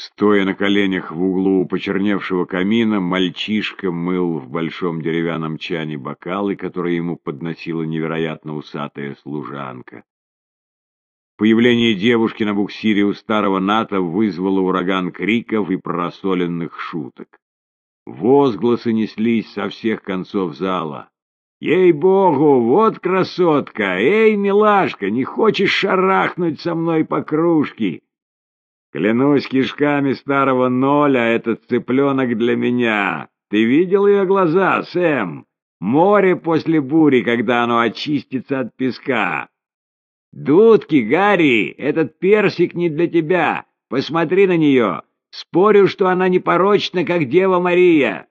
Стоя на коленях в углу у почерневшего камина, мальчишка мыл в большом деревянном чане бокалы, которые ему подносила невероятно усатая служанка. Появление девушки на буксире у старого НАТО вызвало ураган криков и просоленных шуток. Возгласы неслись со всех концов зала. «Ей-богу, вот красотка! Эй, милашка, не хочешь шарахнуть со мной по кружке?» Клянусь кишками старого ноля, этот цыпленок для меня. Ты видел ее глаза, Сэм? Море после бури, когда оно очистится от песка. Дудки, Гарри, этот персик не для тебя. Посмотри на нее. Спорю, что она непорочна, как Дева Мария.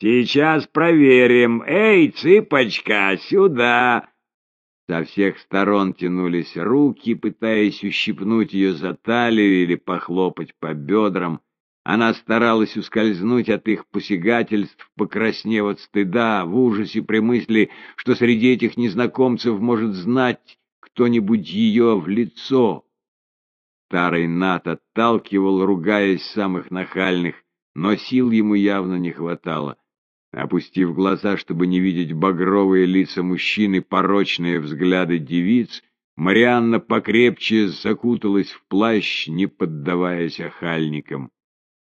Сейчас проверим. Эй, цыпочка, сюда. Со всех сторон тянулись руки, пытаясь ущипнуть ее за талию или похлопать по бедрам. Она старалась ускользнуть от их посягательств, покраснев от стыда, в ужасе при мысли, что среди этих незнакомцев может знать кто-нибудь ее в лицо. Старый Нат отталкивал, ругаясь самых нахальных, но сил ему явно не хватало. Опустив глаза, чтобы не видеть багровые лица мужчин и порочные взгляды девиц, Марианна покрепче закуталась в плащ, не поддаваясь охальникам.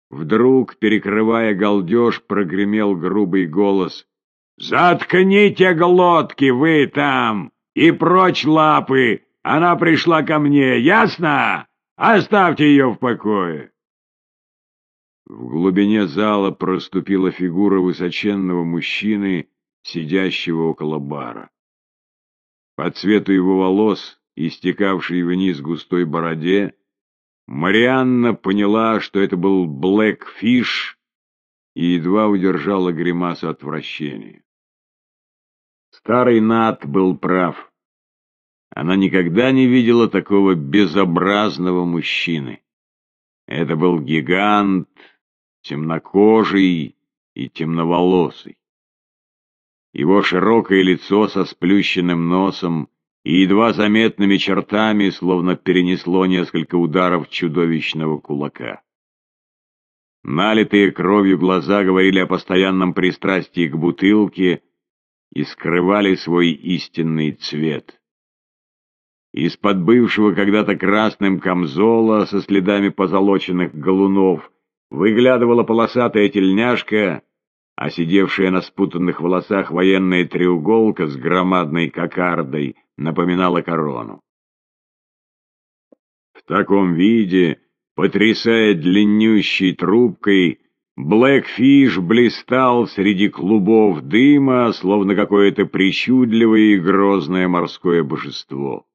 Вдруг, перекрывая галдеж, прогремел грубый голос. «Заткните глотки, вы там! И прочь лапы! Она пришла ко мне, ясно? Оставьте ее в покое!» В глубине зала проступила фигура высоченного мужчины, сидящего около бара. По цвету его волос, истекавшей вниз густой бороде, Марианна поняла, что это был Блэкфиш, и едва удержала гримасу отвращения. Старый Нат был прав. Она никогда не видела такого безобразного мужчины. Это был гигант, темнокожий и темноволосый. Его широкое лицо со сплющенным носом и едва заметными чертами словно перенесло несколько ударов чудовищного кулака. Налитые кровью глаза говорили о постоянном пристрастии к бутылке и скрывали свой истинный цвет. Из-под бывшего когда-то красным камзола со следами позолоченных галунов выглядывала полосатая тельняшка, а сидевшая на спутанных волосах военная треуголка с громадной кокардой напоминала корону. В таком виде, потрясая длиннющей трубкой, Блэкфиш блистал среди клубов дыма, словно какое-то причудливое и грозное морское божество.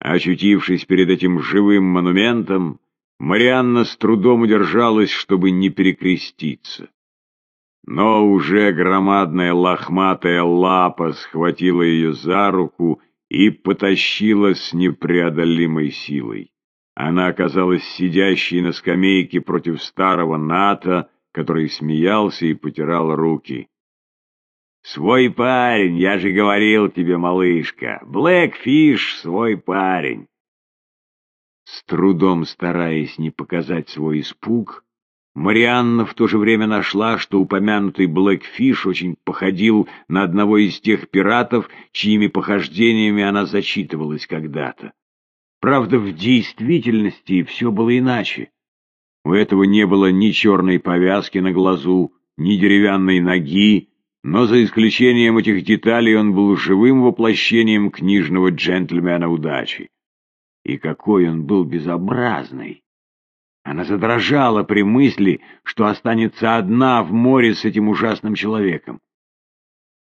Очутившись перед этим живым монументом, Марианна с трудом удержалась, чтобы не перекреститься. Но уже громадная лохматая лапа схватила ее за руку и потащила с непреодолимой силой. Она оказалась сидящей на скамейке против старого Ната, который смеялся и потирал руки. «Свой парень, я же говорил тебе, малышка, Блэкфиш свой парень. С трудом стараясь не показать свой испуг, Марианна в то же время нашла, что упомянутый Блэкфиш очень походил на одного из тех пиратов, чьими похождениями она зачитывалась когда-то. Правда, в действительности все было иначе. У этого не было ни черной повязки на глазу, ни деревянной ноги, но за исключением этих деталей он был живым воплощением книжного джентльмена удачи. И какой он был безобразный! Она задрожала при мысли, что останется одна в море с этим ужасным человеком.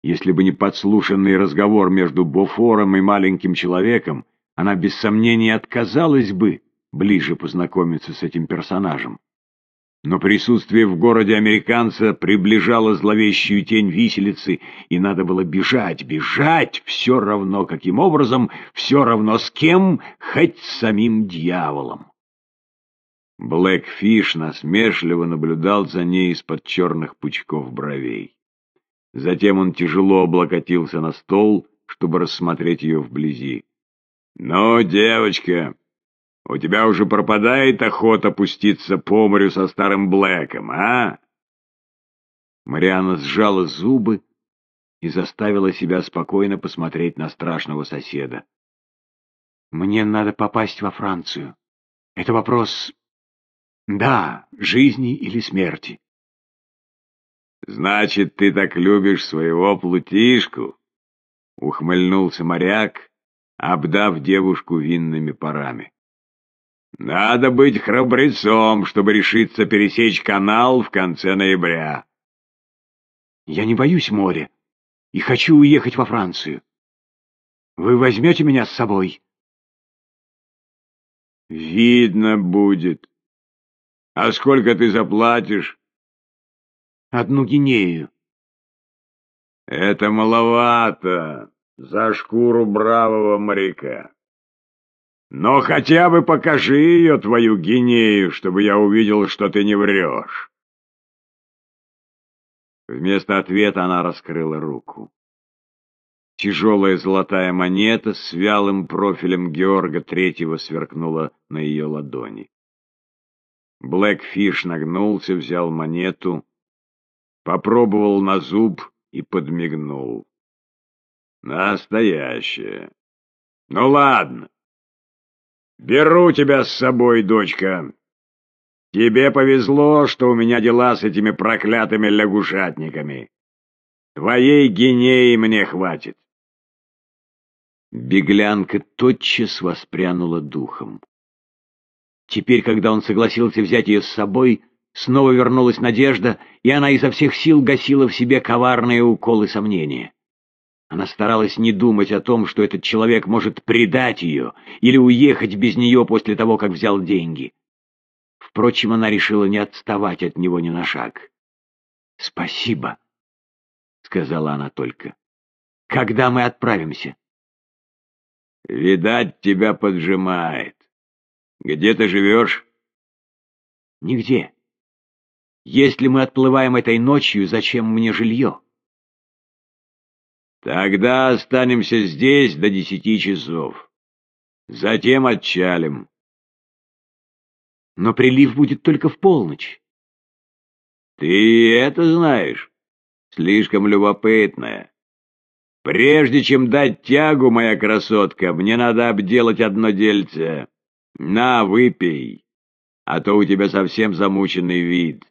Если бы не подслушанный разговор между Бофором и маленьким человеком, она без сомнения отказалась бы ближе познакомиться с этим персонажем но присутствие в городе американца приближало зловещую тень виселицы, и надо было бежать, бежать, все равно каким образом, все равно с кем, хоть с самим дьяволом. Блэкфиш насмешливо наблюдал за ней из-под черных пучков бровей. Затем он тяжело облокотился на стол, чтобы рассмотреть ее вблизи. — Ну, девочка, У тебя уже пропадает охота пуститься по морю со старым Блэком, а? Мариана сжала зубы и заставила себя спокойно посмотреть на страшного соседа. «Мне надо попасть во Францию. Это вопрос, да, жизни или смерти». «Значит, ты так любишь своего плутишку?» — ухмыльнулся моряк, обдав девушку винными парами. Надо быть храбрецом, чтобы решиться пересечь канал в конце ноября. Я не боюсь моря и хочу уехать во Францию. Вы возьмете меня с собой? Видно будет. А сколько ты заплатишь? Одну гинею. Это маловато за шкуру бравого моряка. Но хотя бы покажи ее, твою гинею, чтобы я увидел, что ты не врешь. Вместо ответа она раскрыла руку. Тяжелая золотая монета с вялым профилем Георга Третьего сверкнула на ее ладони. Блэкфиш нагнулся, взял монету, попробовал на зуб и подмигнул. Настоящее. Ну ладно. Беру тебя с собой, дочка. Тебе повезло, что у меня дела с этими проклятыми лягушатниками. Твоей гинеи мне хватит. Беглянка тотчас воспрянула духом. Теперь, когда он согласился взять ее с собой, снова вернулась надежда, и она изо всех сил гасила в себе коварные уколы сомнения. Она старалась не думать о том, что этот человек может предать ее или уехать без нее после того, как взял деньги. Впрочем, она решила не отставать от него ни на шаг. «Спасибо», — сказала она только. «Когда мы отправимся?» «Видать, тебя поджимает. Где ты живешь?» «Нигде. Если мы отплываем этой ночью, зачем мне жилье?» Тогда останемся здесь до десяти часов. Затем отчалим. Но прилив будет только в полночь. Ты это знаешь? Слишком любопытная. Прежде чем дать тягу, моя красотка, мне надо обделать одно дельце. На, выпей, а то у тебя совсем замученный вид.